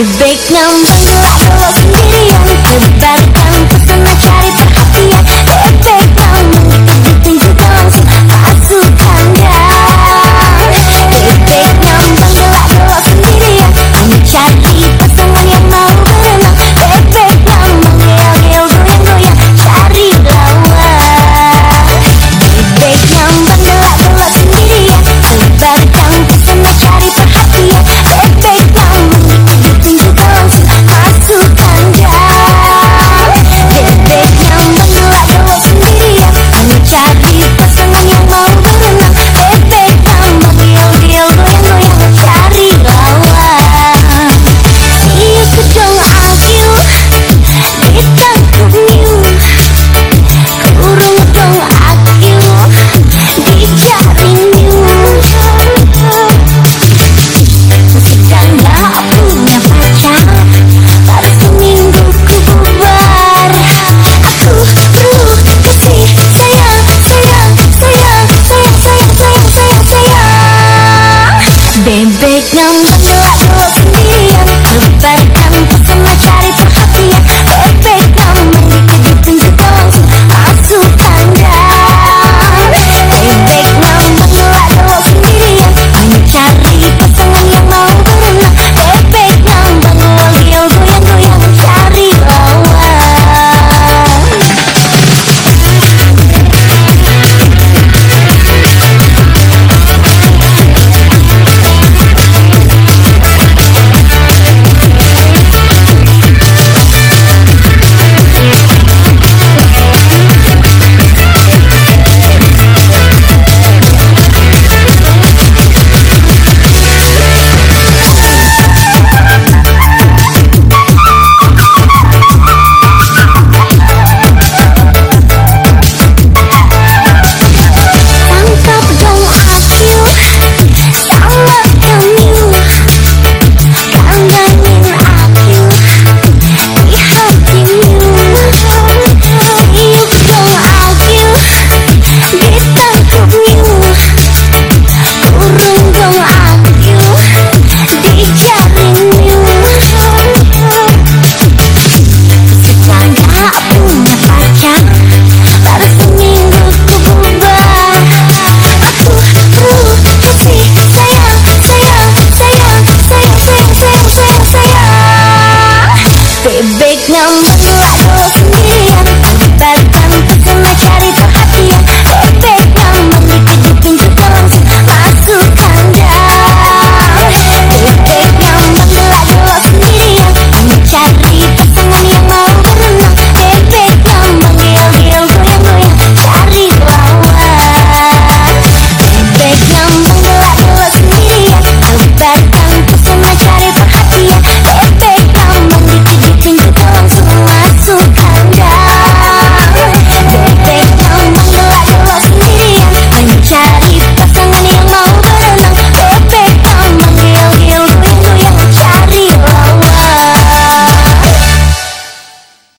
Big number Bebek ngambil aku sendirian Berbalik